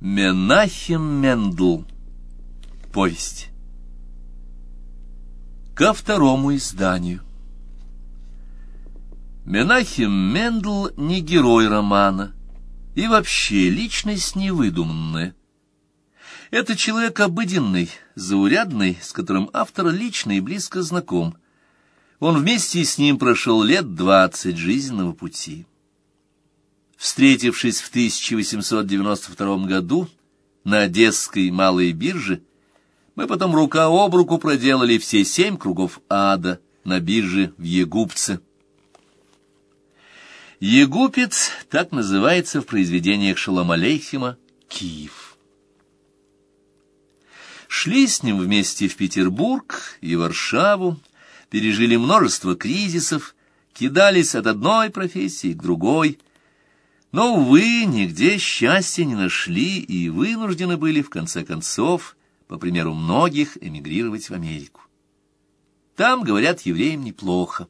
Менахем Мендл. Повесть. Ко второму изданию. Менахем Мендл не герой романа и вообще личность невыдуманная. Это человек обыденный, заурядный, с которым автор лично и близко знаком. Он вместе с ним прошел лет двадцать жизненного пути. Встретившись в 1892 году на Одесской малой бирже, мы потом рука об руку проделали все семь кругов ада на бирже в Егупце. Егупец так называется в произведениях Шалом Алейхима «Киев». Шли с ним вместе в Петербург и Варшаву, пережили множество кризисов, кидались от одной профессии к другой – но, увы, нигде счастья не нашли и вынуждены были, в конце концов, по примеру многих, эмигрировать в Америку. Там, говорят, евреям неплохо.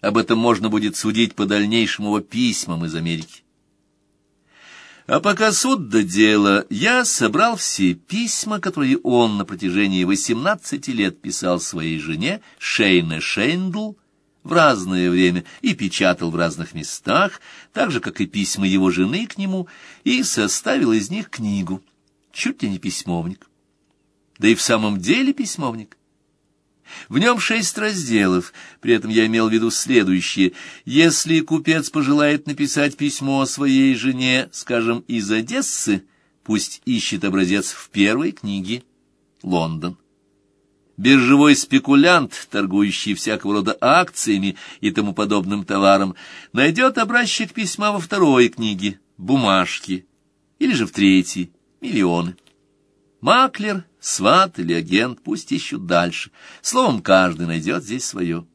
Об этом можно будет судить по дальнейшим его письмам из Америки. А пока суд до дела, я собрал все письма, которые он на протяжении 18 лет писал своей жене Шейне Шейндл, в разное время и печатал в разных местах, так же, как и письма его жены к нему, и составил из них книгу, чуть ли не письмовник. Да и в самом деле письмовник. В нем шесть разделов, при этом я имел в виду следующее. Если купец пожелает написать письмо своей жене, скажем, из Одессы, пусть ищет образец в первой книге «Лондон» биржевой спекулянт, торгующий всякого рода акциями и тому подобным товаром, найдет образчик письма во второй книге «Бумажки» или же в третьей «Миллионы». Маклер, сват или агент пусть ищут дальше. Словом, каждый найдет здесь свое.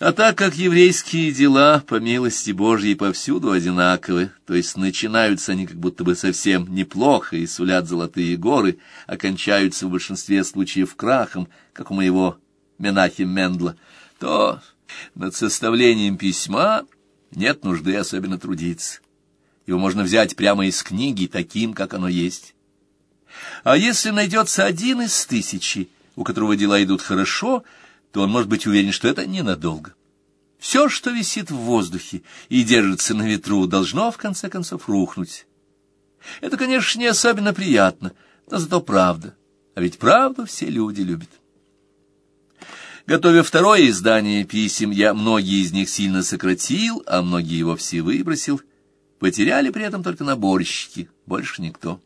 А так как еврейские дела, по милости Божьей, повсюду одинаковы, то есть начинаются они как будто бы совсем неплохо и сулят золотые горы, окончаются в большинстве случаев крахом, как у моего Менахи Мендла, то над составлением письма нет нужды особенно трудиться. Его можно взять прямо из книги, таким, как оно есть. А если найдется один из тысячи, у которого дела идут хорошо, то он может быть уверен, что это ненадолго. Все, что висит в воздухе и держится на ветру, должно, в конце концов, рухнуть. Это, конечно, не особенно приятно, но зато правда. А ведь правду все люди любят. Готовя второе издание писем, я многие из них сильно сократил, а многие вовсе выбросил. Потеряли при этом только наборщики, больше никто.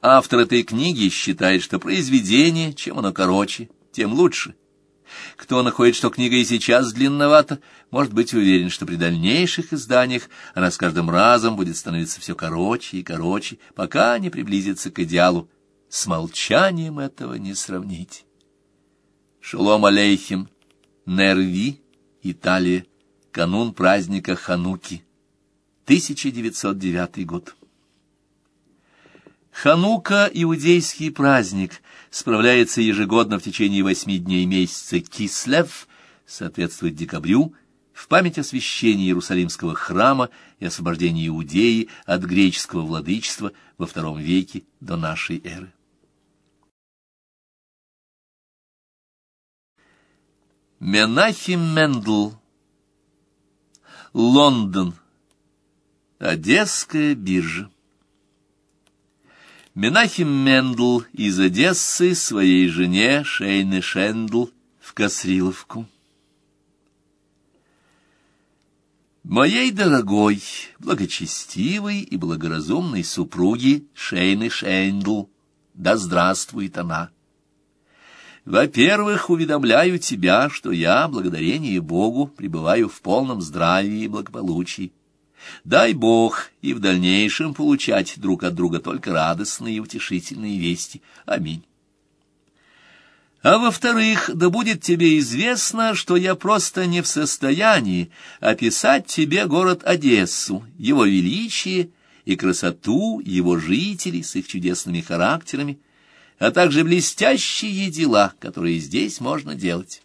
Автор этой книги считает, что произведение, чем оно короче, тем лучше — кто находит, что книга и сейчас длинновата, может быть уверен, что при дальнейших изданиях она с каждым разом будет становиться все короче и короче, пока не приблизится к идеалу. С молчанием этого не сравнить. Шалом алейхим, Нерви, Италия, канун праздника Хануки, 1909 год. Ханука — иудейский праздник, справляется ежегодно в течение восьми дней месяца Кислев, соответствует декабрю, в память освящения Иерусалимского храма и освобождения Иудеи от греческого владычества во втором веке до нашей эры. Менахим Мендл Лондон Одесская биржа Менахим Мендл из Одессы своей жене Шейне Шендл в Косриловку. Моей дорогой, благочестивой и благоразумной супруге Шейны Шендл, да здравствует она! Во-первых, уведомляю тебя, что я, благодарение Богу, пребываю в полном здравии и благополучии. Дай Бог и в дальнейшем получать друг от друга только радостные и утешительные вести. Аминь. А во-вторых, да будет тебе известно, что я просто не в состоянии описать тебе город Одессу, его величие и красоту его жителей с их чудесными характерами, а также блестящие дела, которые здесь можно делать.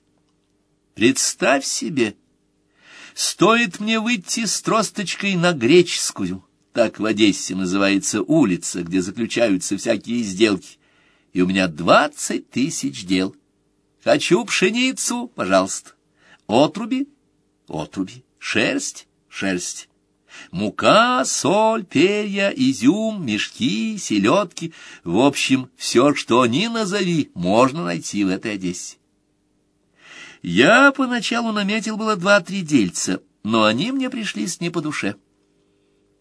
Представь себе, Стоит мне выйти с тросточкой на греческую Так в Одессе называется улица, где заключаются всякие сделки. И у меня двадцать тысяч дел. Хочу пшеницу, пожалуйста. Отруби, отруби. Шерсть, шерсть. Мука, соль, перья, изюм, мешки, селедки. В общем, все, что ни назови, можно найти в этой Одессе. Я поначалу наметил было два-три дельца, но они мне пришлись не по душе.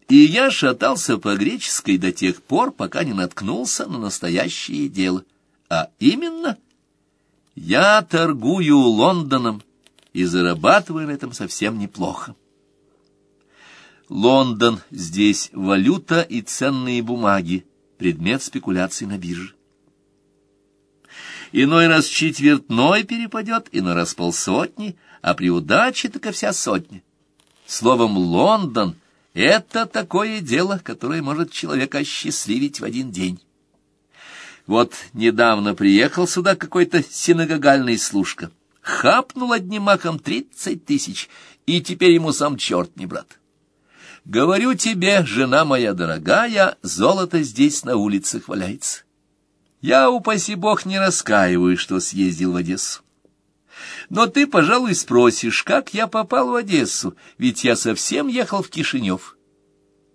И я шатался по греческой до тех пор, пока не наткнулся на настоящее дело. А именно, я торгую Лондоном и зарабатываю на этом совсем неплохо. Лондон — здесь валюта и ценные бумаги, предмет спекуляций на бирже. Иной раз четвертной перепадет, иной раз полсотни, а при удаче так и вся сотня. Словом, Лондон — это такое дело, которое может человека осчастливить в один день. Вот недавно приехал сюда какой-то синагогальный служка, хапнул одним махом тридцать тысяч, и теперь ему сам черт не брат. Говорю тебе, жена моя дорогая, золото здесь на улицах валяется. Я, упаси бог, не раскаиваю, что съездил в Одессу. Но ты, пожалуй, спросишь, как я попал в Одессу, ведь я совсем ехал в Кишинев.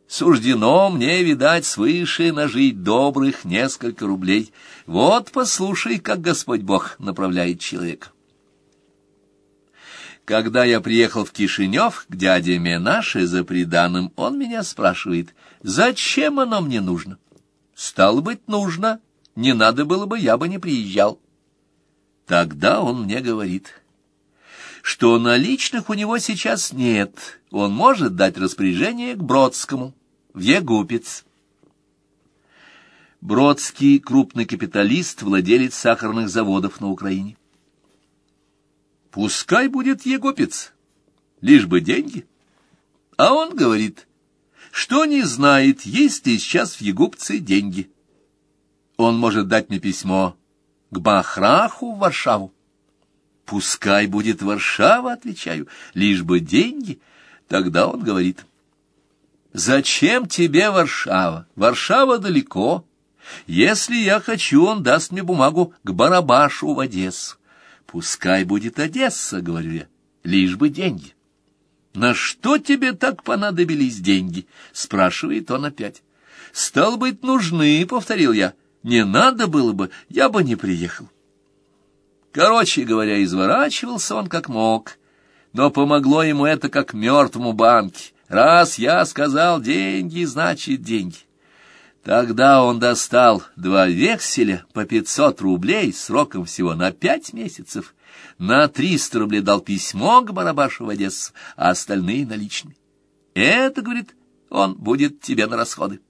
Суждено мне, видать, свыше нажить добрых несколько рублей. Вот послушай, как Господь Бог направляет человека. Когда я приехал в Кишинев к дяде Менаше за приданым, он меня спрашивает, зачем оно мне нужно? Стало быть, нужно. Не надо было бы, я бы не приезжал. Тогда он мне говорит, что наличных у него сейчас нет, он может дать распоряжение к Бродскому, в Егупец. Бродский — крупный капиталист, владелец сахарных заводов на Украине. Пускай будет егопец, лишь бы деньги. А он говорит, что не знает, есть ли сейчас в Егупце деньги. Он может дать мне письмо к Бахраху в Варшаву. Пускай будет Варшава, отвечаю, лишь бы деньги. Тогда он говорит, зачем тебе Варшава? Варшава далеко. Если я хочу, он даст мне бумагу к Барабашу в Одессу. Пускай будет Одесса, говорю я, лишь бы деньги. На что тебе так понадобились деньги? Спрашивает он опять. Стал быть, нужны, повторил я. Не надо было бы, я бы не приехал. Короче говоря, изворачивался он как мог, но помогло ему это как мертвому банке. Раз я сказал деньги, значит деньги. Тогда он достал два векселя по пятьсот рублей сроком всего на пять месяцев. На триста рублей дал письмо к Барабашу в Одессу, а остальные наличные. Это, говорит, он будет тебе на расходы.